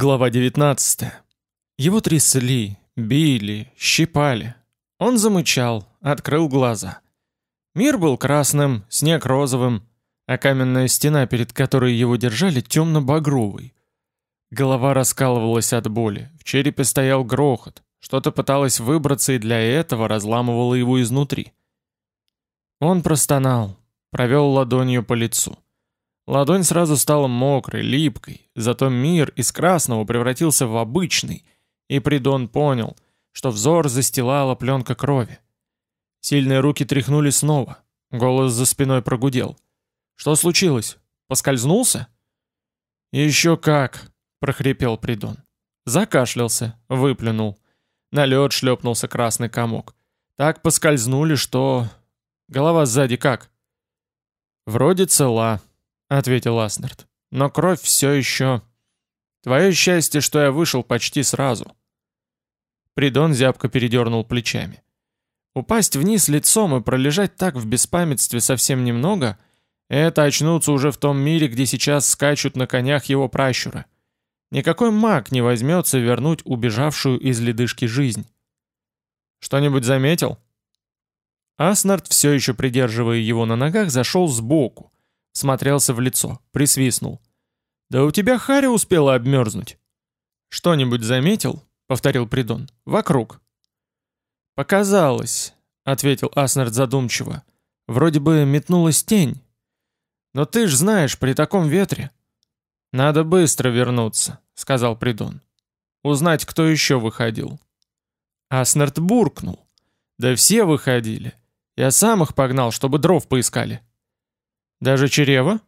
Глава 19. Его трясли, били, щипали. Он замычал, открыл глаза. Мир был красным, снег розовым, а каменная стена, перед которой его держали, темно-багровой. Голова раскалывалась от боли, в черепе стоял грохот, что-то пыталось выбраться и для этого разламывало его изнутри. Он простонал, провел ладонью по лицу. Ладонь сразу стала мокрой, липкой, зато мир из красного превратился в обычный, и Придон понял, что взор застилала пленка крови. Сильные руки тряхнули снова, голос за спиной прогудел. «Что случилось? Поскользнулся?» «Еще как!» — прохрипел Придон. Закашлялся, выплюнул. На лед шлепнулся красный комок. Так поскользнули, что... Голова сзади как? «Вроде цела», — ответил Аснард. «Но кровь все еще...» «Твое счастье, что я вышел почти сразу». Придон зябко передернул плечами. Упасть вниз лицом и пролежать так в беспамятстве совсем немного — это очнуться уже в том мире, где сейчас скачут на конях его пращуры. Никакой маг не возьмется вернуть убежавшую из ледышки жизнь. «Что-нибудь заметил?» Аснард, все еще придерживая его на ногах, зашел сбоку, смотрелся в лицо, присвистнул. «Да у тебя Харя успела обмерзнуть». «Что-нибудь заметил?» — повторил Придон. «Вокруг». «Показалось», — ответил Аснард задумчиво. «Вроде бы метнулась тень. Но ты ж знаешь, при таком ветре...» «Надо быстро вернуться», — сказал Придон. «Узнать, кто еще выходил». Аснард буркнул. «Да все выходили. Я сам их погнал, чтобы дров поискали». Даже Черева?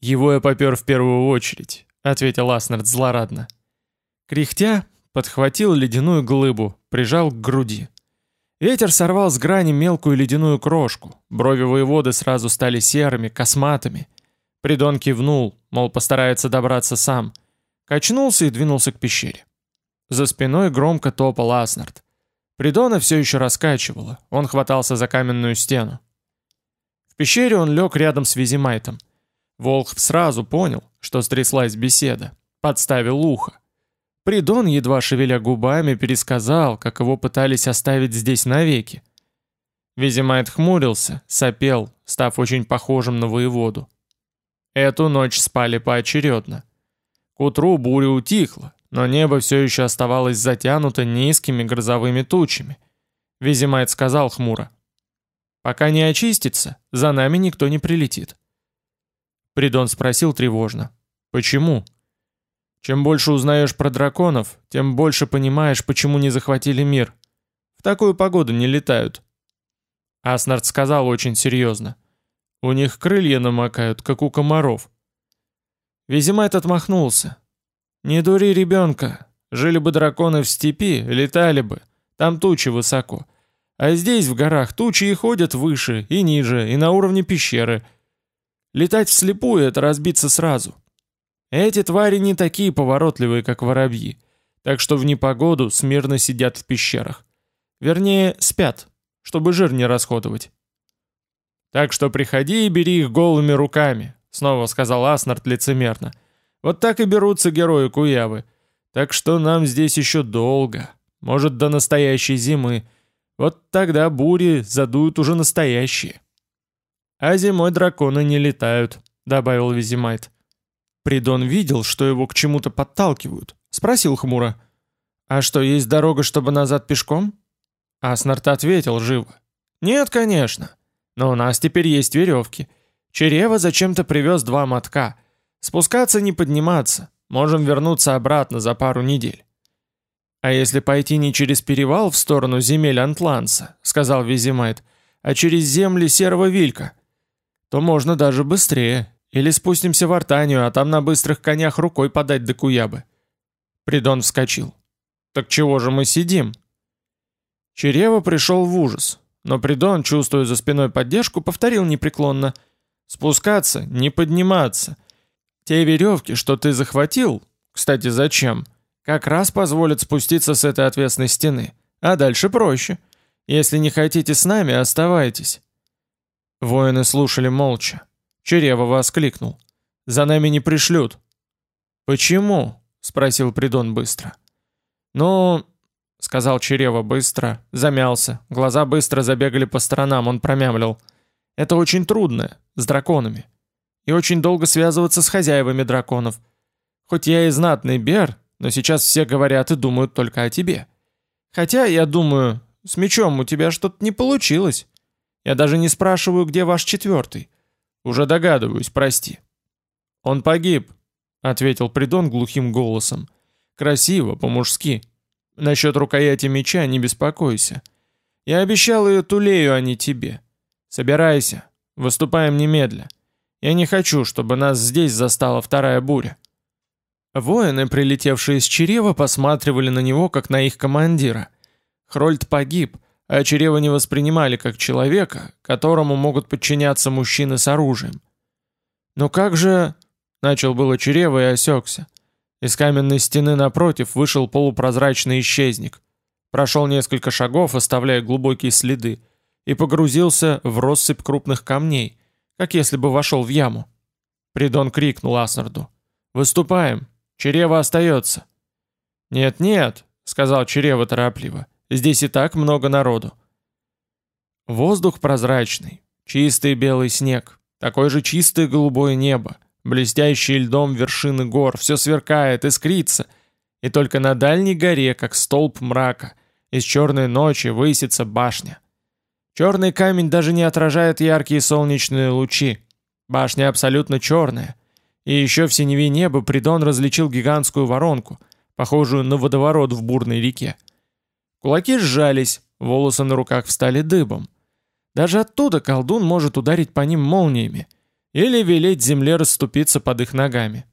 Его я попер в первую очередь, ответил Аснард злорадно. Кряхтя, подхватил ледяную глыбу, прижал к груди. Ветер сорвал с грани мелкую ледяную крошку, брови воеводы сразу стали серыми, косматыми. Придон кивнул, мол, постарается добраться сам. Качнулся и двинулся к пещере. За спиной громко топал Аснард. Придона все еще раскачивало, он хватался за каменную стену пещере он лег рядом с Визимайтом. Волх сразу понял, что стряслась беседа, подставил ухо. Придон, едва шевеля губами, пересказал, как его пытались оставить здесь навеки. Визимайт хмурился, сопел, став очень похожим на воеводу. Эту ночь спали поочередно. К утру буря утихла, но небо все еще оставалось затянуто низкими грозовыми тучами. Визимайт сказал хмуро. Пока не очистится, за нами никто не прилетит. Придон спросил тревожно. Почему? Чем больше узнаешь про драконов, тем больше понимаешь, почему не захватили мир. В такую погоду не летают. Аснард сказал очень серьезно. У них крылья намокают, как у комаров. Визимайт отмахнулся. «Не дури ребенка. Жили бы драконы в степи, летали бы. Там тучи высоко. А здесь, в горах, тучи и ходят выше, и ниже, и на уровне пещеры. Летать вслепую — это разбиться сразу. Эти твари не такие поворотливые, как воробьи, так что в непогоду смирно сидят в пещерах. Вернее, спят, чтобы жир не расходовать. «Так что приходи и бери их голыми руками», — снова сказал Аснард лицемерно. «Вот так и берутся герои Куявы. Так что нам здесь еще долго, может, до настоящей зимы». Вот тогда бури задуют уже настоящие. А зимой драконы не летают, добавил Визимайт. Придон видел, что его к чему-то подталкивают. Спросил хмуро. «А что, есть дорога, чтобы назад пешком?» Аснарт ответил живо. «Нет, конечно. Но у нас теперь есть веревки. Черева зачем-то привез два мотка. Спускаться не подниматься. Можем вернуться обратно за пару недель. «А если пойти не через перевал в сторону земель Антланса», — сказал Визимайт, «а через земли Серого Вилька, то можно даже быстрее. Или спустимся в Артанию, а там на быстрых конях рукой подать до Куябы». Придон вскочил. «Так чего же мы сидим?» Черева пришел в ужас, но Придон, чувствуя за спиной поддержку, повторил непреклонно. «Спускаться, не подниматься. Те веревки, что ты захватил, кстати, зачем?» Как раз позволит спуститься с этой отвесной стены. А дальше проще. Если не хотите с нами, оставайтесь». Воины слушали молча. Черева воскликнул. «За нами не пришлют». «Почему?» — спросил Придон быстро. Ну, сказал Черева быстро, замялся, глаза быстро забегали по сторонам, он промямлил. Это очень трудно, с драконами. И очень долго связываться с хозяевами драконов. Хоть я и знатный Бер, но сейчас все говорят и думают только о тебе. Хотя, я думаю, с мечом у тебя что-то не получилось. Я даже не спрашиваю, где ваш четвертый. Уже догадываюсь, прости. Он погиб, ответил Придон глухим голосом. Красиво, по-мужски. Насчет рукояти меча не беспокойся. Я обещал ее Тулею, а не тебе. Собирайся, выступаем немедля. Я не хочу, чтобы нас здесь застала вторая буря. Воины, прилетевшие с Черева, посматривали на него, как на их командира. Хрольд погиб, а Черева не воспринимали как человека, которому могут подчиняться мужчины с оружием. «Но как же...» — начал было Черева и осекся. Из каменной стены напротив вышел полупрозрачный исчезник. Прошел несколько шагов, оставляя глубокие следы, и погрузился в россыпь крупных камней, как если бы вошел в яму. Придон крикнул Аснарду. «Выступаем! Черева остается!» «Нет-нет», — сказал Черева торопливо, — «здесь и так много народу». Воздух прозрачный, чистый белый снег, такое же чистое голубое небо, блестящие льдом вершины гор, все сверкает, искрится, и только на дальней горе, как столб мрака, из черной ночи высится башня. Черный камень даже не отражает яркие солнечные лучи. Башня абсолютно черная, и еще в синеве неба Придон различил гигантскую воронку, похожую на водоворот в бурной реке. Кулаки сжались, волосы на руках встали дыбом. Даже оттуда колдун может ударить по ним молниями или велеть земле расступиться под их ногами.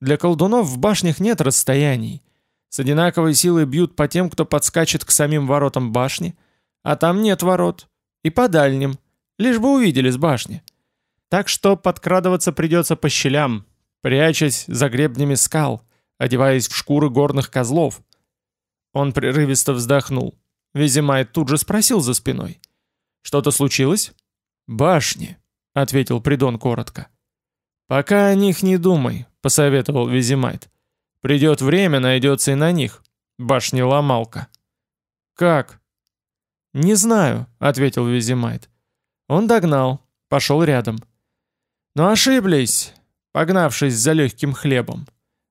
Для колдунов в башнях нет расстояний. С одинаковой силой бьют по тем, кто подскачет к самим воротам башни, а там нет ворот. И по дальним, лишь бы увидели с башни. Так что подкрадываться придется по щелям, прячась за гребнями скал, одеваясь в шкуры горных козлов. Он прерывисто вздохнул. Визимайт тут же спросил за спиной. «Что-то случилось?» «Башни», — ответил Придон коротко. «Пока о них не думай», — посоветовал Визимайт. «Придет время, найдется и на них. Башня-ломалка». «Как?» «Не знаю», — ответил Визимайт. Он догнал, пошел рядом. Но ошиблись, погнавшись за легким хлебом.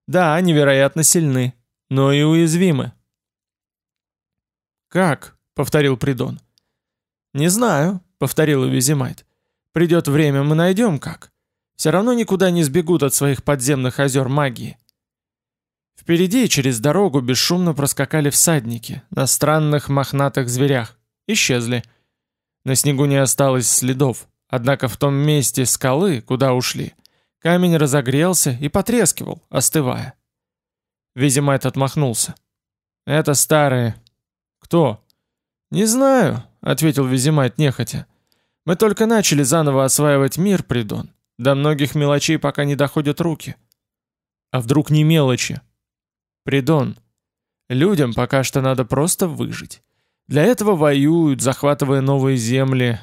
Да, они вероятно сильны, но и уязвимы. «Как?» — повторил Придон. «Не знаю», — повторил Визимайт. «Придет время, мы найдем как. Все равно никуда не сбегут от своих подземных озер магии». Впереди через дорогу бесшумно проскакали всадники на странных мохнатых зверях. Исчезли. На снегу не осталось следов. Однако в том месте скалы, куда ушли, камень разогрелся и потрескивал, остывая. Визимайт отмахнулся. «Это старые». «Кто?» «Не знаю», — ответил Визимайт нехотя. «Мы только начали заново осваивать мир, Придон. До многих мелочей пока не доходят руки». «А вдруг не мелочи?» «Придон, людям пока что надо просто выжить. Для этого воюют, захватывая новые земли,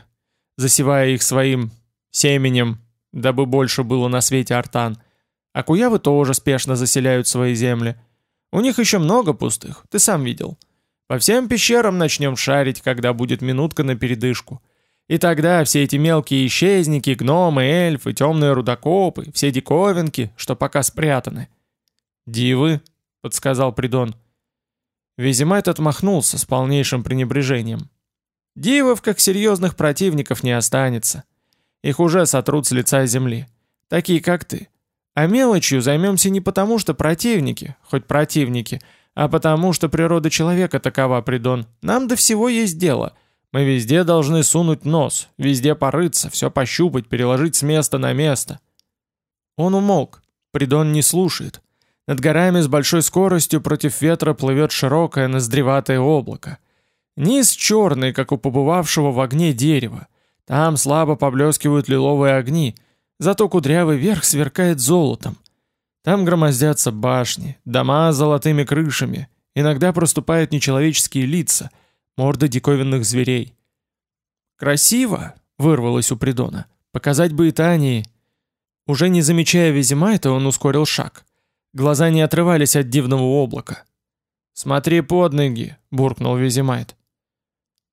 засевая их своим семенем, дабы больше было на свете артан. А куявы тоже спешно заселяют свои земли. У них еще много пустых, ты сам видел. По всем пещерам начнем шарить, когда будет минутка на передышку. И тогда все эти мелкие исчезники, гномы, эльфы, темные рудокопы, все диковинки, что пока спрятаны. «Дивы», — подсказал Придон. Визимайт отмахнулся с полнейшим пренебрежением. Дивов, как серьезных противников, не останется. Их уже сотрут с лица земли. Такие, как ты. А мелочью займемся не потому, что противники, хоть противники, а потому, что природа человека такова, Придон. Нам до всего есть дело. Мы везде должны сунуть нос, везде порыться, все пощупать, переложить с места на место. Он умолк. Придон не слушает. Над горами с большой скоростью против ветра плывет широкое ноздреватое облако. Низ черный, как у побывавшего в огне дерева. Там слабо поблескивают лиловые огни, зато кудрявый верх сверкает золотом. Там громоздятся башни, дома с золотыми крышами, иногда проступают нечеловеческие лица, морды диковинных зверей. «Красиво!» — вырвалось у Придона. «Показать бы и Тании!» Уже не замечая Визимайта, он ускорил шаг. Глаза не отрывались от дивного облака. «Смотри под ноги!» — буркнул Визимайт.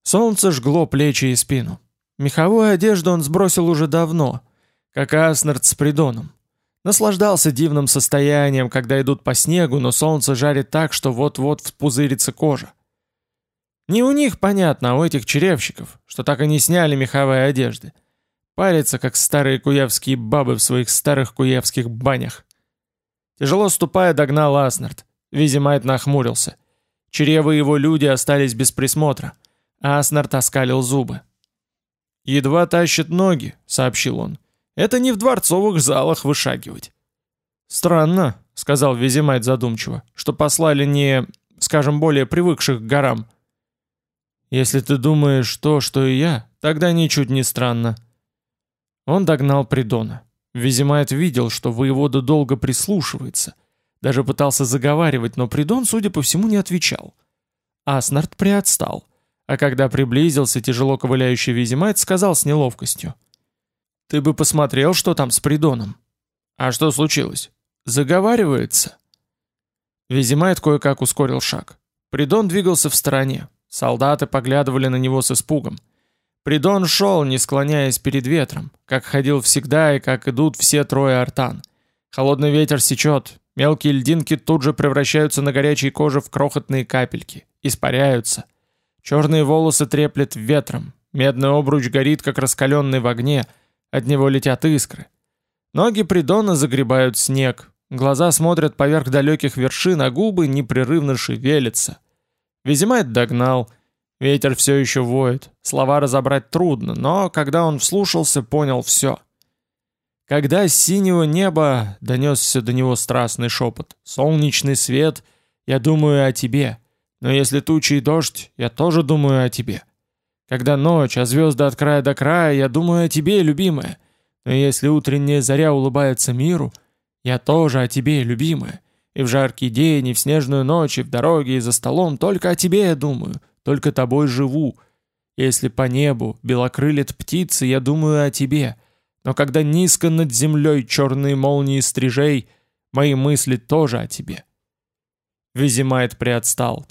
Солнце жгло плечи и спину. Меховую одежду он сбросил уже давно, как Аснард с Придоном. Наслаждался дивным состоянием, когда идут по снегу, но солнце жарит так, что вот-вот вспузырится кожа. Не у них, понятно, а у этих черевщиков, что так и не сняли меховые одежды. Парятся, как старые куявские бабы в своих старых куявских банях. Тяжело ступая, догнал Аснард. Визимайт нахмурился. Черевы его люди остались без присмотра. Аснард оскалил зубы. «Едва тащит ноги», — сообщил он. Это не в дворцовых залах вышагивать. Странно, сказал Визимайт задумчиво, что послали не, скажем, более привыкших к горам. Если ты думаешь то, что и я, тогда ничуть не странно. Он догнал Придона. Визимайт видел, что воевода долго прислушивается. Даже пытался заговаривать, но Придон, судя по всему, не отвечал. Аснард приотстал. А когда приблизился тяжело ковыляющий Визимайт, сказал с неловкостью. — ты бы посмотрел, что там с Придоном. А что случилось? Заговаривается. Визимайт кое-как ускорил шаг. Придон двигался в стороне. Солдаты поглядывали на него с испугом. Придон шел, не склоняясь перед ветром, как ходил всегда и как идут все трое артан. Холодный ветер сечет, мелкие льдинки тут же превращаются на горячей коже в крохотные капельки, испаряются. Черные волосы треплет ветром, медный обруч горит, как раскаленный в огне — от него летят искры. Ноги Придона загребают снег, глаза смотрят поверх далеких вершин, а губы непрерывно шевелятся. Визимайт догнал. Ветер все еще воет. Слова разобрать трудно, но когда он вслушался, понял все. Когда с синего неба донесся до него страстный шепот, «Солнечный свет, я думаю о тебе, но если тучи и дождь, я тоже думаю о тебе». Когда ночь, а звезды от края до края, я думаю о тебе, любимая. Но если утренняя заря улыбается миру, я тоже о тебе, любимая. И в жаркий день, и в снежную ночь, и в дороге, и за столом только о тебе я думаю, только тобой живу. Если по небу белокрылят птицы, я думаю о тебе. Но когда низко над землей черные молнии стрижей, мои мысли тоже о тебе. Визимайт приотстал,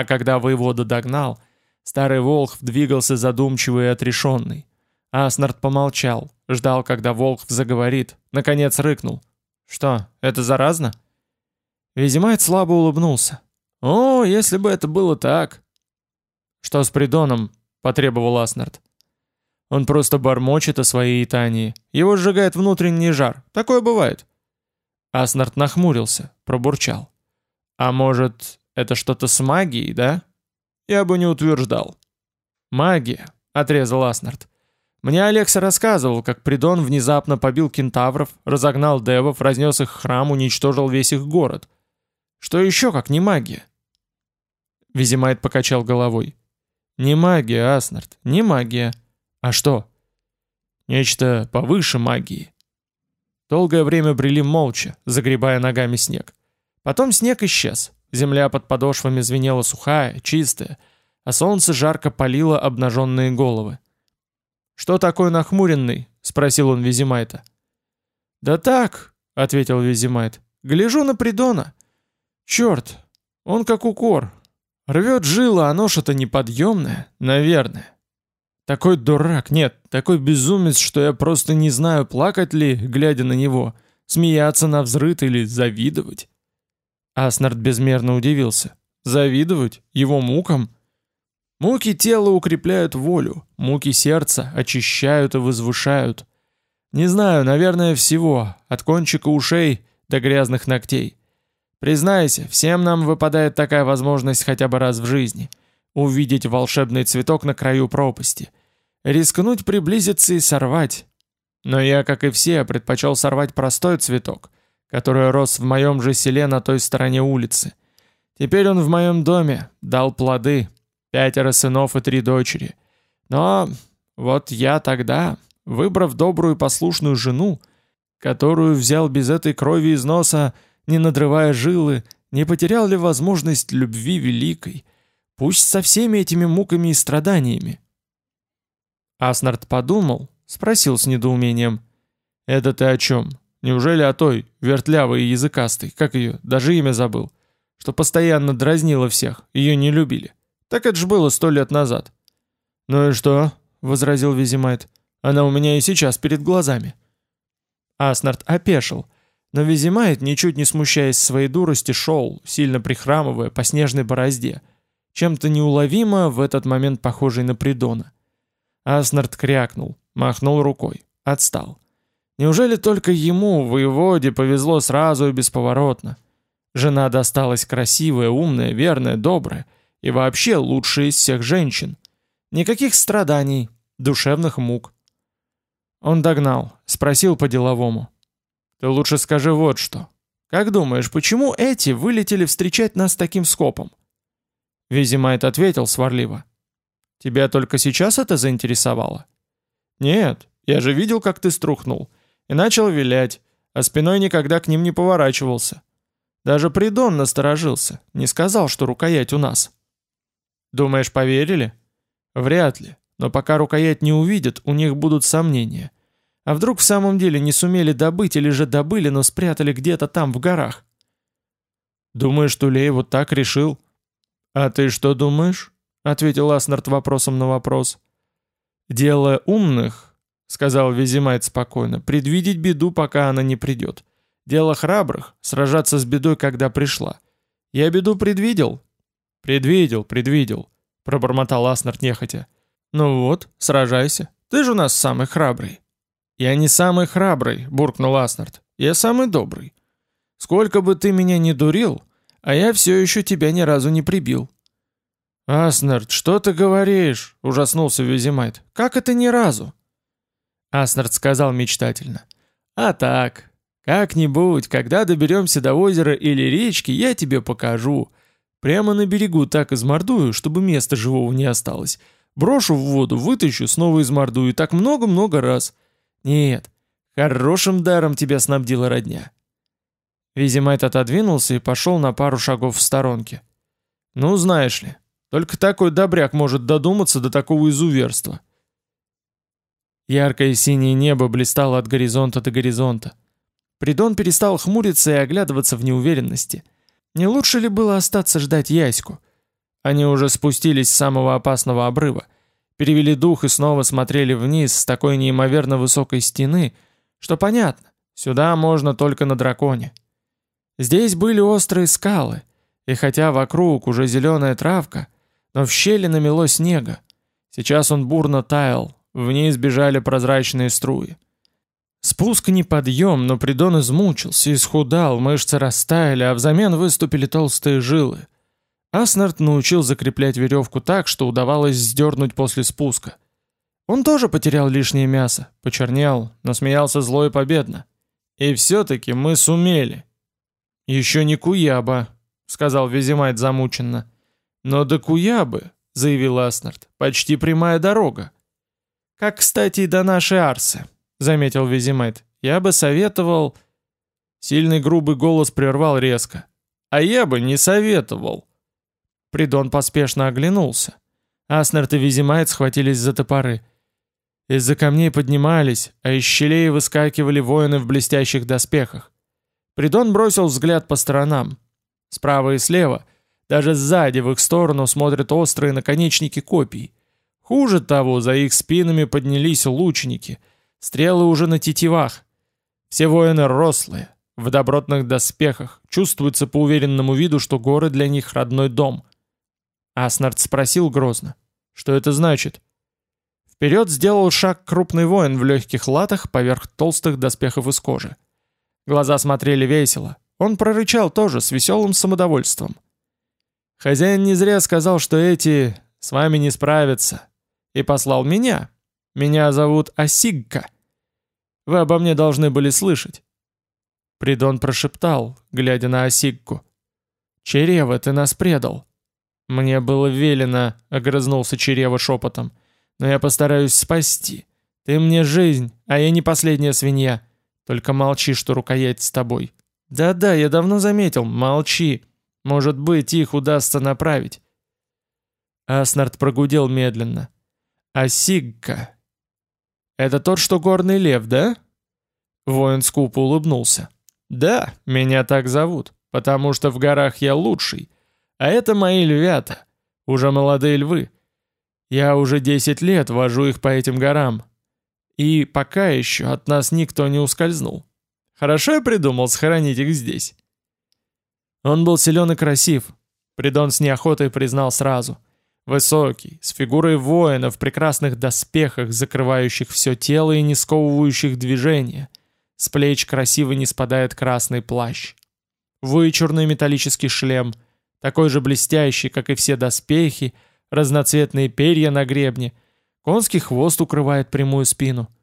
а когда воевода догнал — Старый Волхв двигался задумчивый и отрешенный. Аснард помолчал, ждал, когда Волхв заговорит, наконец рыкнул. «Что, это заразно?» Визимайт слабо улыбнулся. «О, если бы это было так!» «Что с Придоном?» — потребовал Аснард. «Он просто бормочет о своей Итании. Его сжигает внутренний жар. Такое бывает». Аснард нахмурился, пробурчал. «А может, это что-то с магией, да?» Я бы не утверждал. Магия, отрезал Аснард. Мне Алекса рассказывал, как Придон внезапно побил кентавров, разогнал девов, разнес их храм, уничтожил весь их город. Что еще, как не магия? Визимайт покачал головой. Не магия, Аснард, не магия. А что? Нечто повыше магии. Долгое время брели молча, загребая ногами снег. Потом снег исчез. Земля под подошвами звенела сухая, чистая, а солнце жарко палило обнаженные головы. «Что такое нахмуренный?» — спросил он Визимайта. «Да так», — ответил Визимайт, — «гляжу на Придона. Черт, он как укор. Рвет жило, а нож-то неподъемное, наверное. Такой дурак, нет, такой безумец, что я просто не знаю, плакать ли, глядя на него, смеяться на взрыт или завидовать». Аснард безмерно удивился. Завидовать? Его мукам? Муки тела укрепляют волю, муки сердца очищают и возвышают. Не знаю, наверное, всего, от кончика ушей до грязных ногтей. Признайся, всем нам выпадает такая возможность хотя бы раз в жизни. Увидеть волшебный цветок на краю пропасти. Рискнуть приблизиться и сорвать. Но я, как и все, предпочел сорвать простой цветок, который рос в моем же селе на той стороне улицы. Теперь он в моем доме, дал плоды, пятеро сынов и три дочери. Но вот я тогда, выбрав добрую послушную жену, которую взял без этой крови из носа, не надрывая жилы, не потерял ли возможность любви великой, пусть со всеми этими муками и страданиями? Аснард подумал, спросил с недоумением. «Это ты о чем? Неужели о той, вертлявой и языкастой, как ее, даже имя забыл, что постоянно дразнила всех, ее не любили? Так это ж было сто лет назад. «Ну и что?» — возразил Визимайт. «Она у меня и сейчас перед глазами». Аснард опешил, но Визимайт, ничуть не смущаясь своей дурости, шел, сильно прихрамывая по снежной борозде, чем-то неуловимо в этот момент похожий на Придона. Аснард крякнул, махнул рукой, отстал. Неужели только ему, воеводе, повезло сразу и бесповоротно? Жена досталась красивая, умная, верная, добрая и вообще лучшая из всех женщин. Никаких страданий, душевных мук. Он догнал, спросил по-деловому. «Ты лучше скажи вот что. Как думаешь, почему эти вылетели встречать нас таким скопом?» Визимайт ответил сварливо. «Тебя только сейчас это заинтересовало?» «Нет, я же видел, как ты струхнул и начал вилять, а спиной никогда к ним не поворачивался. Даже Придон насторожился, не сказал, что рукоять у нас. Думаешь, поверили? Вряд ли, но пока рукоять не увидят, у них будут сомнения. А вдруг в самом деле не сумели добыть или же добыли, но спрятали где-то там в горах? Думаешь, Тулей вот так решил? А ты что думаешь? Ответил Аснард вопросом на вопрос. Дело умных — сказал Визимайт спокойно, — «предвидеть беду, пока она не придет. Дело храбрых — сражаться с бедой, когда пришла. Я беду предвидел?» «Предвидел, предвидел», — пробормотал Аснард нехотя. «Ну вот, сражайся. Ты же у нас самый храбрый». «Я не самый храбрый», — буркнул Аснард. «Я самый добрый. Сколько бы ты меня ни дурил, а я все еще тебя ни разу не прибил». «Аснард, что ты говоришь?» — ужаснулся Визимайт. «Как это ни разу?» Аснард сказал мечтательно. «А так, как-нибудь, когда доберемся до озера или речки, я тебе покажу. Прямо на берегу так измордую, чтобы места живого не осталось. Брошу в воду, вытащу, снова измордую, так много-много раз. Нет, хорошим даром тебя снабдила родня». Визимайт отодвинулся и пошел на пару шагов в сторонке. «Ну, знаешь ли, только такой добряк может додуматься до такого изуверства». Яркое синее небо блистало от горизонта до горизонта. Придон перестал хмуриться и оглядываться в неуверенности. Не лучше ли было остаться ждать Яську? Они уже спустились с самого опасного обрыва, перевели дух и снова смотрели вниз с такой неимоверно высокой стены, что понятно, сюда можно только на драконе. Здесь были острые скалы, и хотя вокруг уже зеленая травка, но в щели намело снега. Сейчас он бурно таял, Вниз бежали прозрачные струи. Спуск не подъем, но Придон измучился, исхудал, мышцы растаяли, а взамен выступили толстые жилы. Аснард научил закреплять веревку так, что удавалось сдернуть после спуска. Он тоже потерял лишнее мясо, почернел, но смеялся зло и победно. И все-таки мы сумели. «Еще не Куяба», — сказал Визимайт замученно. «Но до Куябы», — заявил Аснард, — «почти прямая дорога. «Как, кстати, и до нашей Арсы», — заметил Визимайт. «Я бы советовал...» Сильный грубый голос прервал резко. «А я бы не советовал». Придон поспешно оглянулся. Аснерт и Визимайт схватились за топоры. Из-за камней поднимались, а из щелей выскакивали воины в блестящих доспехах. Придон бросил взгляд по сторонам. Справа и слева, даже сзади в их сторону смотрят острые наконечники копий. Хуже того, за их спинами поднялись лучники. Стрелы уже на тетивах. Все воины рослые, в добротных доспехах. Чувствуется по уверенному виду, что горы для них родной дом. Аснард спросил грозно. Что это значит? Вперед сделал шаг крупный воин в легких латах поверх толстых доспехов из кожи. Глаза смотрели весело. Он прорычал тоже с веселым самодовольством. Хозяин не зря сказал, что эти с вами не справятся и послал меня. Меня зовут Осигка. Вы обо мне должны были слышать». Придон прошептал, глядя на Осигку. «Черева, ты нас предал». «Мне было велено», — огрызнулся Черева шепотом. «Но я постараюсь спасти. Ты мне жизнь, а я не последняя свинья. Только молчи, что рукоять с тобой». «Да-да, я давно заметил, молчи. Может быть, их удастся направить». Аснард прогудел медленно. А Сигка? Это тот, что горный лев, да? Воин скупо улыбнулся. «Да, меня так зовут, потому что в горах я лучший, а это мои львята, уже молодые львы. Я уже десять лет вожу их по этим горам, и пока еще от нас никто не ускользнул. Хорошо я придумал схоронить их здесь». Он был силен и красив, Придон с неохотой признал сразу. Высокий, с фигурой воина в прекрасных доспехах, закрывающих все тело и не сковывающих движения. С плеч красиво не спадает красный плащ. Вычурный металлический шлем, такой же блестящий, как и все доспехи, разноцветные перья на гребне, конский хвост укрывает прямую спину.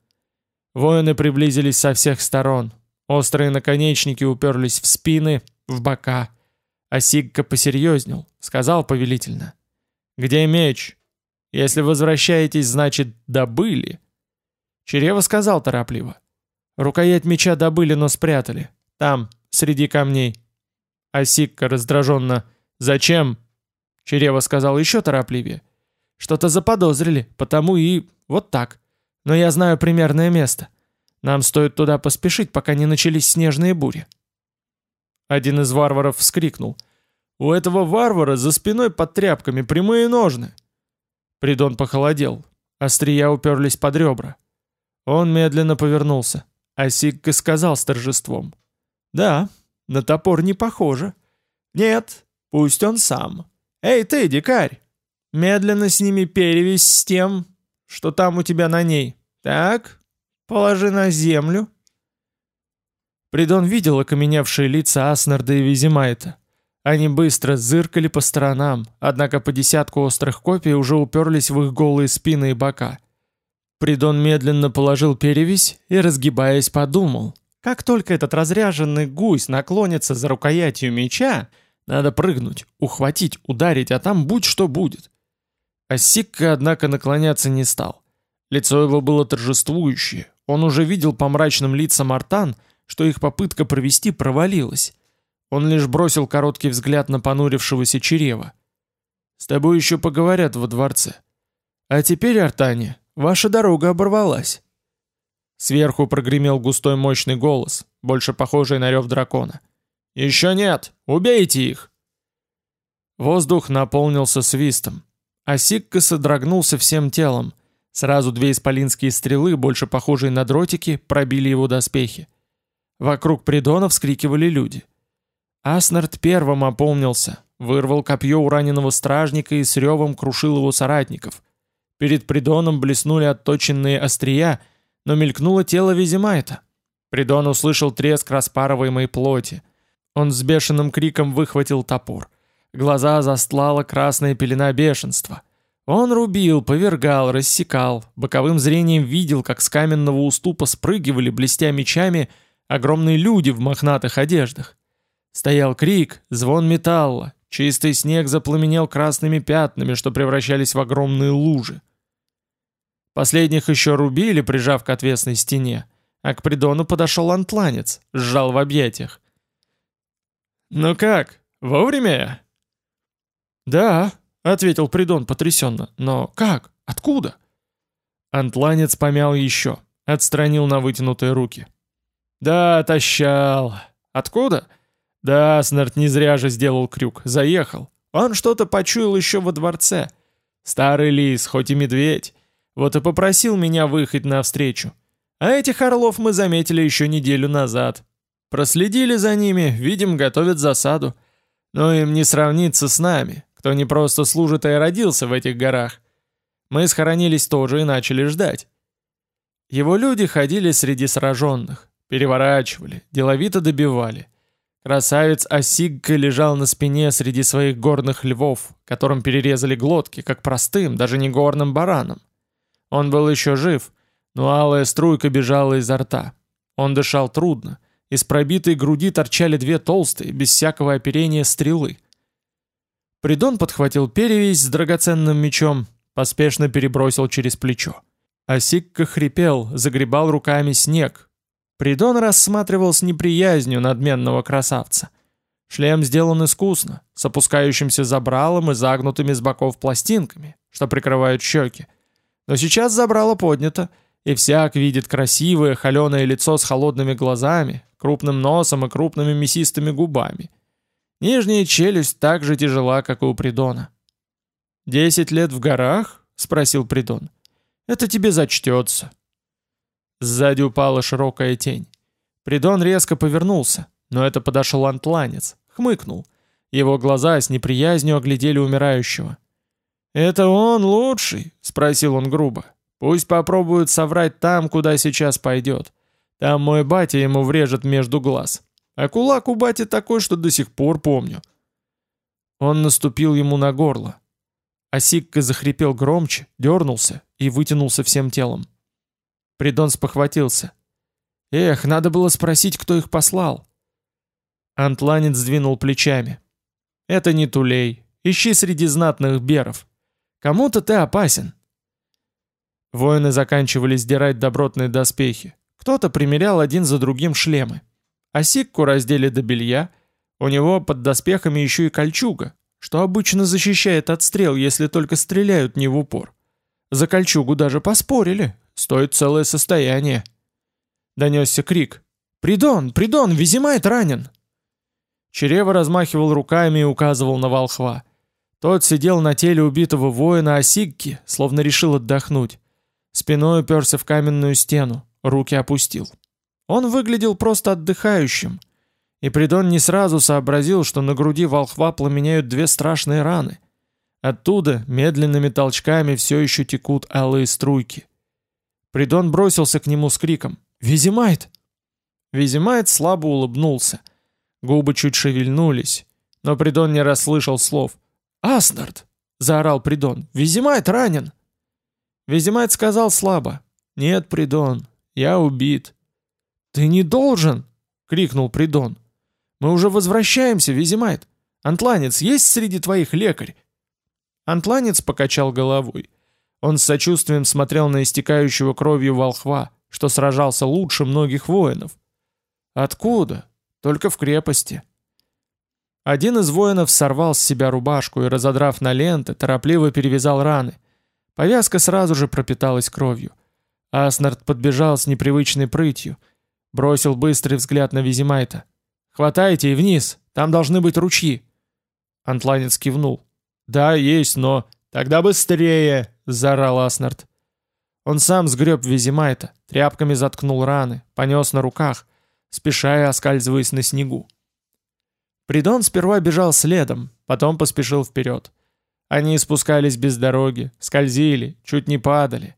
Воины приблизились со всех сторон. Острые наконечники уперлись в спины, в бока. А Сигка посерьезнел, сказал повелительно. «Где меч? Если возвращаетесь, значит, добыли». Черева сказал торопливо. «Рукоять меча добыли, но спрятали. Там, среди камней». А Сикка раздраженно. «Зачем?» Черева сказал еще торопливее. «Что-то заподозрили, потому и... вот так. Но я знаю примерное место. Нам стоит туда поспешить, пока не начались снежные бури». Один из варваров вскрикнул. «У этого варвара за спиной под тряпками прямые ножны!» Придон похолодел. Острия уперлись под ребра. Он медленно повернулся, а Сигка сказал с торжеством. «Да, на топор не похоже. Нет, пусть он сам. Эй ты, дикарь! Медленно сними перевязь с тем, что там у тебя на ней. Так, положи на землю». Придон видел окаменевшие лица Аснарда и Визимайта. Они быстро зыркали по сторонам, однако по десятку острых копий уже уперлись в их голые спины и бока. Придон медленно положил перевязь и, разгибаясь, подумал. Как только этот разряженный гусь наклонится за рукоятью меча, надо прыгнуть, ухватить, ударить, а там будь что будет. А Сикка, однако, наклоняться не стал. Лицо его было торжествующее. Он уже видел по мрачным лицам Артан, что их попытка провести провалилась. Он лишь бросил короткий взгляд на понурившегося Черева. «С тобой еще поговорят во дворце. А теперь, Артане, ваша дорога оборвалась». Сверху прогремел густой мощный голос, больше похожий на рев дракона. «Еще нет! Убейте их!» Воздух наполнился свистом, а Сикка содрогнулся всем телом. Сразу две исполинские стрелы, больше похожие на дротики, пробили его доспехи. Вокруг придона вскрикивали люди. Аснард первым опомнился, вырвал копье у раненого стражника и с ревом крушил его соратников. Перед придоном блеснули отточенные острия, но мелькнуло тело Визимайта. Придон услышал треск распарываемой плоти. Он с бешеным криком выхватил топор. Глаза застлала красная пелена бешенства. Он рубил, повергал, рассекал, боковым зрением видел, как с каменного уступа спрыгивали, блестя мечами, огромные люди в мохнатых одеждах. Стоял крик, звон металла, чистый снег запламенел красными пятнами, что превращались в огромные лужи. Последних еще рубили, прижав к отвесной стене, а к придону подошел антланец, сжал в объятиях. «Ну как, вовремя?» «Да», — ответил придон потрясенно, — «но как? Откуда?» Антланец помял еще, отстранил на вытянутые руки. «Да, тащал. Откуда?» «Да, Снарт не зря же сделал крюк. Заехал. Он что-то почуял еще во дворце. Старый лис, хоть и медведь. Вот и попросил меня выехать навстречу. А этих орлов мы заметили еще неделю назад. Проследили за ними, видим, готовят засаду. Но им не сравнится с нами, кто не просто служит, а и родился в этих горах. Мы схоронились тоже и начали ждать. Его люди ходили среди сраженных. Переворачивали, деловито добивали. Красавец Осигка лежал на спине среди своих горных львов, которым перерезали глотки, как простым, даже не горным баранам. Он был еще жив, но алая струйка бежала изо рта. Он дышал трудно. Из пробитой груди торчали две толстые, без всякого оперения, стрелы. Придон подхватил перевязь с драгоценным мечом, поспешно перебросил через плечо. Осикка хрипел, загребал руками снег, Придон рассматривал с неприязнью надменного красавца. Шлем сделан искусно, с опускающимся забралом и загнутыми с боков пластинками, что прикрывают щеки. Но сейчас забрало поднято, и всяк видит красивое холеное лицо с холодными глазами, крупным носом и крупными мясистыми губами. Нижняя челюсть так же тяжела, как и у Придона. «Десять лет в горах?» — спросил Придон. «Это тебе зачтется». Сзади упала широкая тень. Придон резко повернулся, но это подошел антланец, хмыкнул. Его глаза с неприязнью оглядели умирающего. «Это он лучший?» — спросил он грубо. «Пусть попробует соврать там, куда сейчас пойдет. Там мой батя ему врежет между глаз. А кулак у бати такой, что до сих пор помню». Он наступил ему на горло. Осикка захрипел громче, дернулся и вытянулся всем телом. Придон спохватился. «Эх, надо было спросить, кто их послал». Антланец сдвинул плечами. «Это не Тулей. Ищи среди знатных беров. Кому-то ты опасен». Воины заканчивали сдирать добротные доспехи. Кто-то примерял один за другим шлемы. Осикку раздели до белья. У него под доспехами еще и кольчуга, что обычно защищает от стрел, если только стреляют не в упор. За кольчугу даже поспорили, стоит целое состояние. Донесся крик. «Придон! Придон! Визимайт ранен!» Черева размахивал руками и указывал на волхва. Тот сидел на теле убитого воина Осигки, словно решил отдохнуть. Спиной уперся в каменную стену, руки опустил. Он выглядел просто отдыхающим — и Придон не сразу сообразил, что на груди волхва пламеняют две страшные раны. Оттуда медленными толчками все еще текут алые струйки. Придон бросился к нему с криком «Визимайт!». Визимайт слабо улыбнулся. Губы чуть шевельнулись, но Придон не расслышал слов. «Аснард!» — заорал Придон. «Визимайт ранен!» Визимайт сказал слабо. «Нет, Придон, я убит». «Ты не должен!» — крикнул Придон. Мы уже возвращаемся, Визимайт. Антланец есть среди твоих лекарь?» Антланец покачал головой. Он с сочувствием смотрел на истекающего кровью волхва, что сражался лучше многих воинов. «Откуда? Только в крепости». Один из воинов сорвал с себя рубашку и, разодрав на ленты, торопливо перевязал раны. Повязка сразу же пропиталась кровью. Аснард подбежал с непривычной прытью, бросил быстрый взгляд на Визимайта. «Хватайте и вниз, там должны быть ручьи». Антланец кивнул. «Да, есть, но...» «Тогда быстрее!» — заорал Аснард. Он сам сгреб Визимайта, тряпками заткнул раны, понес на руках, спеша и оскальзываясь на снегу. Придон сперва бежал следом, потом поспешил вперед. Они спускались без дороги, скользили, чуть не падали.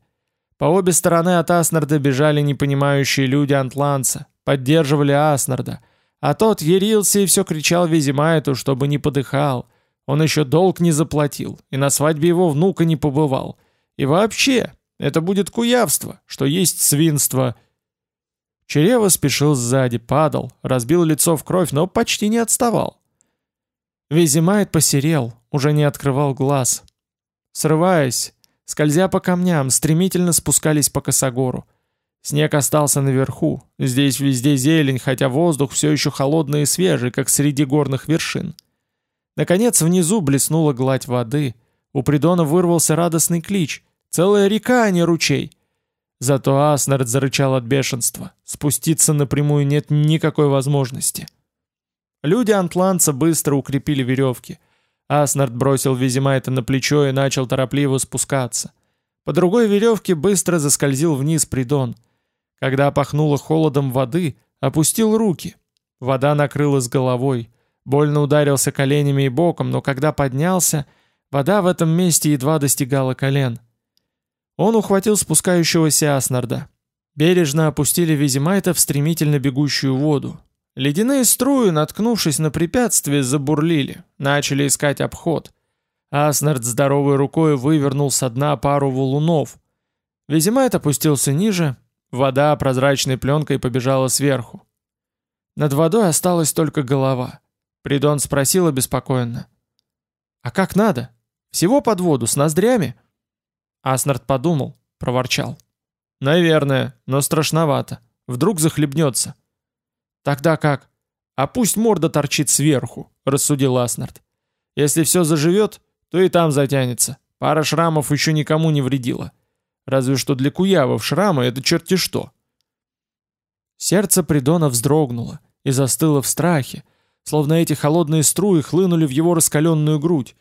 По обе стороны от Аснарда бежали непонимающие люди Антланца, поддерживали Аснарда, а тот ярился и все кричал Визимайту, чтобы не подыхал. Он еще долг не заплатил, и на свадьбе его внука не побывал. И вообще, это будет куявство, что есть свинство. Черева спешил сзади, падал, разбил лицо в кровь, но почти не отставал. Визимайт посерел, уже не открывал глаз. Срываясь, скользя по камням, стремительно спускались по косогору. Снег остался наверху, здесь везде зелень, хотя воздух все еще холодный и свежий, как среди горных вершин. Наконец внизу блеснула гладь воды, у Придона вырвался радостный клич. Целая река, а не ручей. Зато Аснард зарычал от бешенства. Спуститься напрямую нет никакой возможности. Люди антланца быстро укрепили веревки. Аснард бросил Визимайта на плечо и начал торопливо спускаться. По другой веревке быстро заскользил вниз Придон — когда пахнуло холодом воды, опустил руки. Вода накрыла с головой. Больно ударился коленями и боком, но когда поднялся, вода в этом месте едва достигала колен. Он ухватил спускающегося Аснарда. Бережно опустили Визимайта в стремительно бегущую воду. Ледяные струи, наткнувшись на препятствие, забурлили, начали искать обход. Аснард здоровой рукой вывернул со дна пару валунов. Визимайт опустился ниже, Вода прозрачной пленкой побежала сверху. Над водой осталась только голова. Придон спросил обеспокоенно. «А как надо? Всего под воду, с ноздрями?» Аснард подумал, проворчал. «Наверное, но страшновато. Вдруг захлебнется». «Тогда как?» «А пусть морда торчит сверху», — рассудил Аснард. «Если все заживет, то и там затянется. Пара шрамов еще никому не вредила. Разве что для куявов шрамы это черти что. Сердце Придона вздрогнуло и застыло в страхе, словно эти холодные струи хлынули в его раскаленную грудь.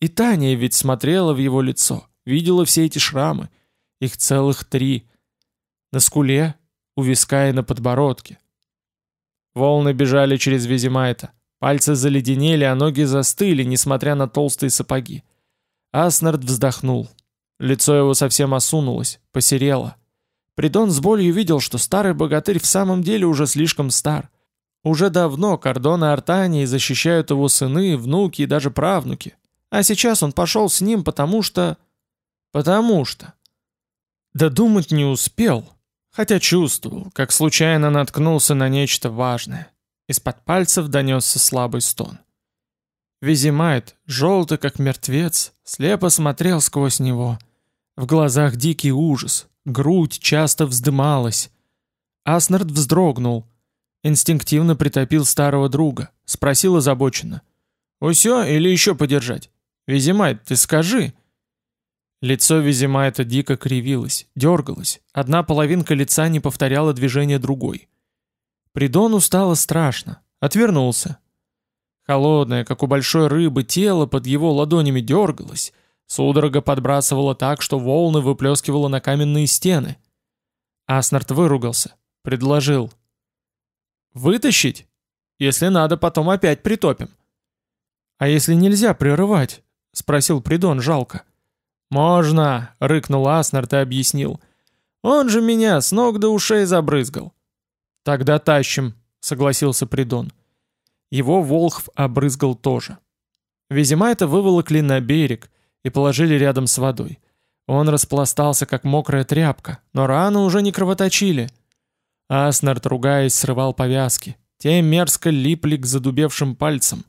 И Таня ведь смотрела в его лицо, видела все эти шрамы, их целых три. На скуле, у виска и на подбородке. Волны бежали через Визимайта. Пальцы заледенели, а ноги застыли, несмотря на толстые сапоги. Аснард вздохнул. Лицо его совсем осунулось, посерело. Придон с болью видел, что старый богатырь в самом деле уже слишком стар. Уже давно кордоны Артании защищают его сыны, внуки и даже правнуки. А сейчас он пошел с ним, потому что... Потому что... Да думать не успел, хотя чувствовал, как случайно наткнулся на нечто важное. Из-под пальцев донесся слабый стон. Визимайт, желтый как мертвец, слепо смотрел сквозь него. В глазах дикий ужас, грудь часто вздымалась. Аснард вздрогнул. Инстинктивно притопил старого друга. Спросил озабоченно. «Усё или еще подержать? Визимайт, ты скажи!» Лицо Визимайта дико кривилось, дергалось. Одна половинка лица не повторяла движения другой. Придону стало страшно. Отвернулся. Холодное, как у большой рыбы, тело под его ладонями дергалось, судорога подбрасывала так, что волны выплескивало на каменные стены. Аснард выругался, предложил. «Вытащить? Если надо, потом опять притопим». «А если нельзя прерывать?» — спросил Придон жалко. «Можно!» — рыкнул Аснард и объяснил. «Он же меня с ног до ушей забрызгал». «Тогда тащим», — согласился Придон. Его Волхв обрызгал тоже. Визимайта выволокли на берег и положили рядом с водой. Он распластался, как мокрая тряпка, но раны уже не кровоточили. Аснард, ругаясь, срывал повязки. Те мерзко липли к задубевшим пальцам.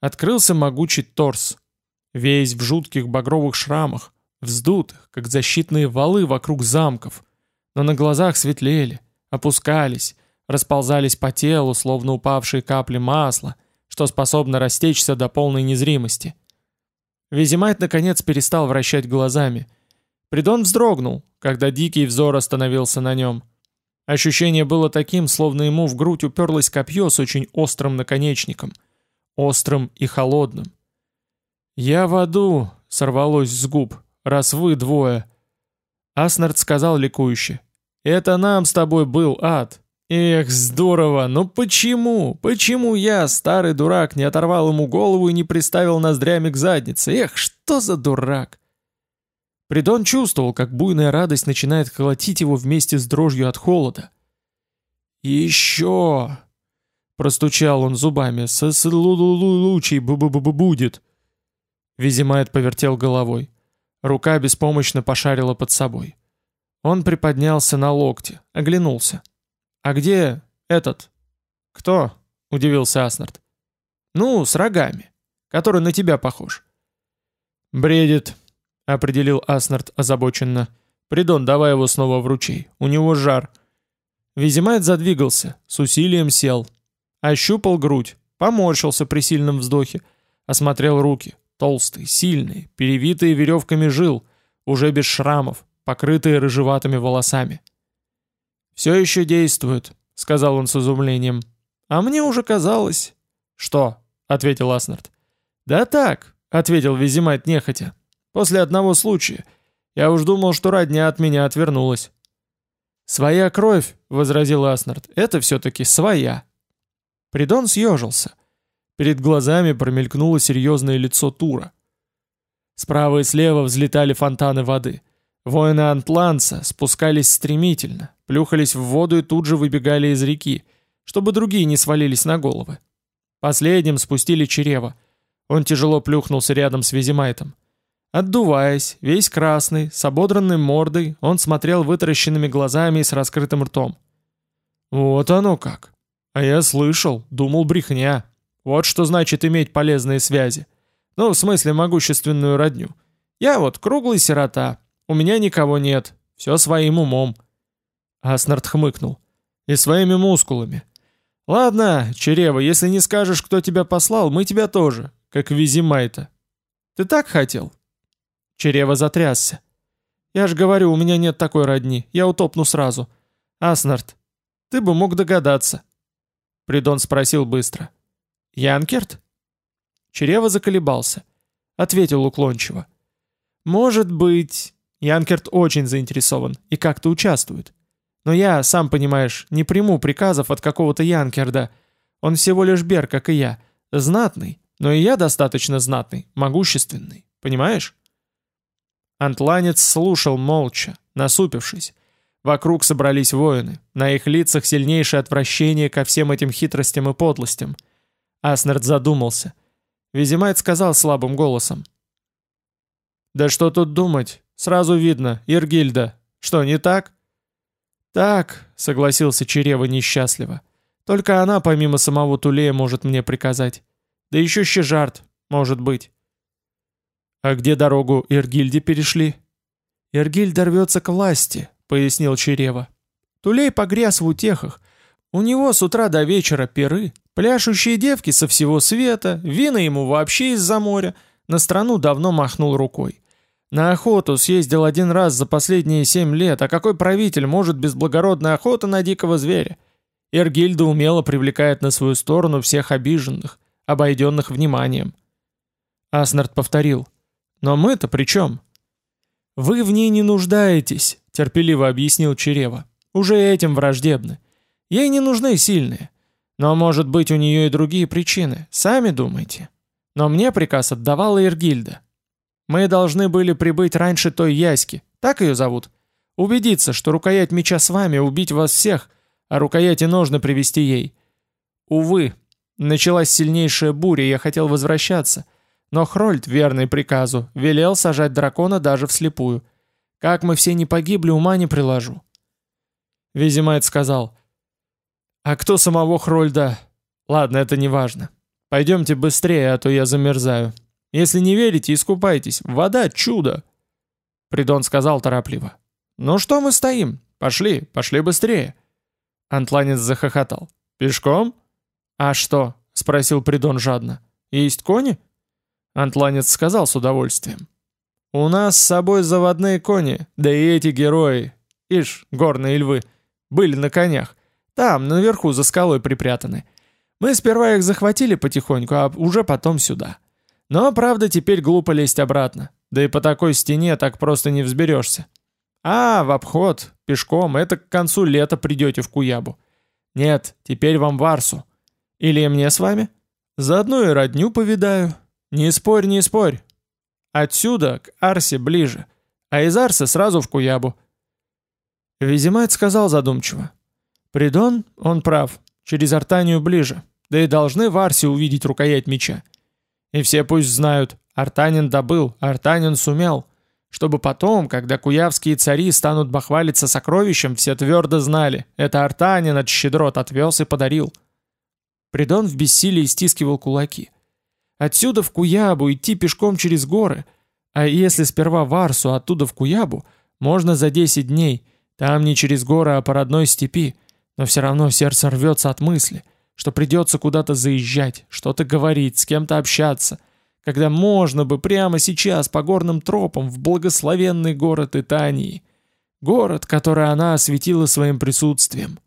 Открылся могучий торс. Весь в жутких багровых шрамах, вздутых, как защитные валы вокруг замков. Но на глазах светлели, опускались, расползались по телу, словно упавшие капли масла, что способно растечься до полной незримости. Визимайт наконец перестал вращать глазами. Придон вздрогнул, когда дикий взор остановился на нем. Ощущение было таким, словно ему в грудь уперлось копье с очень острым наконечником. Острым и холодным. «Я в аду!» — сорвалось с губ. «Раз вы двое!» Аснард сказал ликующе. «Это нам с тобой был ад!» Эх, здорово, но почему? Почему я, старый дурак, не оторвал ему голову и не приставил ноздрями к заднице? Эх, что за дурак? Придон чувствовал, как буйная радость начинает колотить его вместе с дрожью от холода. «Еще!» — простучал он зубами. «С-с-лу-лу-лучей бу-бу-бу-будет!» Визимайт повертел головой. Рука беспомощно пошарила под собой. Он приподнялся на локте, оглянулся. «А где этот?» «Кто?» — удивился Аснард. «Ну, с рогами, который на тебя похож». «Бредит», — определил Аснард озабоченно. «Придон, давай его снова в ручей, у него жар». Визимайт задвигался, с усилием сел. Ощупал грудь, поморщился при сильном вздохе, осмотрел руки, толстые, сильные, перевитые веревками жил, уже без шрамов, покрытые рыжеватыми волосами. «Все еще действует», — сказал он с изумлением. «А мне уже казалось...» «Что?» — ответил Аснард. «Да так», — ответил Визимайт нехотя. «После одного случая. Я уж думал, что родня от меня отвернулась». «Своя кровь», — возразил Аснард, — «это все-таки своя». Придон съежился. Перед глазами промелькнуло серьезное лицо Тура. Справа и слева взлетали фонтаны воды. Воины Антланца спускались стремительно, плюхались в воду и тут же выбегали из реки, чтобы другие не свалились на головы. Последним спустили Черева. Он тяжело плюхнулся рядом с Визимайтом. Отдуваясь, весь красный, с ободранной мордой, он смотрел вытаращенными глазами и с раскрытым ртом. «Вот оно как! А я слышал, думал брехня. Вот что значит иметь полезные связи. Ну, в смысле, могущественную родню. Я вот круглый сирота, у меня никого нет, все своим умом». Аснард хмыкнул. «И своими мускулами. Ладно, Черева, если не скажешь, кто тебя послал, мы тебя тоже, как Визимайта. Ты так хотел?» Черева затрясся. Я же говорю, у меня нет такой родни, я утопну сразу. Аснард, ты бы мог догадаться. Придон спросил быстро. Янкерт? Черева заколебался. Ответил уклончиво. Может быть... Янкерт очень заинтересован и как-то участвует. Но я, сам понимаешь, не приму приказов от какого-то Янкерда. Он всего лишь бер, как и я. Знатный, но и я достаточно знатный, могущественный. Понимаешь? Антланец слушал молча, насупившись. Вокруг собрались воины, на их лицах сильнейшее отвращение ко всем этим хитростям и подлостям. Аснард задумался. Визимайт сказал слабым голосом. «Да что тут думать? Сразу видно, Иргильда. Что, не так?» «Так», — согласился Черева несчастливо. «Только она, помимо самого Тулея, может мне приказать. Да еще Щежарт, может быть». «А где дорогу Иргильде перешли?» «Иргильд рвется к власти», — пояснил Черева. «Тулей погряз в утехах. У него с утра до вечера перы, пляшущие девки со всего света, вина ему вообще из-за моря. На страну давно махнул рукой. На охоту съездил один раз за последние семь лет, а какой правитель может без благородной охоты на дикого зверя? Иргильда умело привлекает на свою сторону всех обиженных, обойденных вниманием. Аснард повторил. «Но мы-то при чем?» «Вы в ней не нуждаетесь», — терпеливо объяснил Черева. «Уже этим враждебны. Ей не нужны сильные. Но, может быть, у нее и другие причины. Сами думайте. Но мне приказ отдавала Иргильда. Мы должны были прибыть раньше той Яськи, так ее зовут? Убедиться, что рукоять меча с вами, убить вас всех, а рукояти ножны привести ей. Увы, началась сильнейшая буря, я хотел возвращаться, но Хрольд, верный приказу, велел сажать дракона даже вслепую. Как мы все не погибли, ума не приложу. Визимайт сказал, «А кто самого Хрольда? Ладно, это не важно. Пойдемте быстрее, а то я замерзаю». Если не верите, искупайтесь. Вода — чудо!» Придон сказал торопливо. «Ну что мы стоим? Пошли, пошли быстрее!» Антланец захохотал. «Пешком?» «А что?» — спросил Придон жадно. «Есть кони?» Антланец сказал с удовольствием. «У нас с собой заводные кони, да и эти герои, ишь, горные львы, были на конях. Там, наверху, за скалой припрятаны. Мы сперва их захватили потихоньку, а уже потом сюда. Но, правда, теперь глупо лезть обратно. Да и по такой стене так просто не взберешься. А, в обход, пешком, это к концу лета придете в Куябу. Нет, теперь вам в Арсу. Или мне с вами? Заодно и родню повидаю. Не спорь, не спорь. Отсюда к Арсе ближе, а из Арсы сразу в Куябу. Визимайт сказал задумчиво. Придон, он прав, через Артанию ближе, да и должны в Арсе увидеть рукоять меча. И все пусть знают, Артанин добыл, Артанин сумел. Чтобы потом, когда куявские цари станут бахвалиться сокровищем, все твердо знали, это Артанин от щедрот отвез и подарил. Придон в бессилии стискивал кулаки. Отсюда в Куябу идти пешком через горы, а если сперва в Арсу, оттуда в Куябу, можно за 10 дней, там не через горы, а по родной степи, но все равно сердце рвется от мысли — что придется куда-то заезжать, что-то говорить, с кем-то общаться, когда можно бы прямо сейчас по горным тропам в благословенный город Итании, город, который она осветила своим присутствием.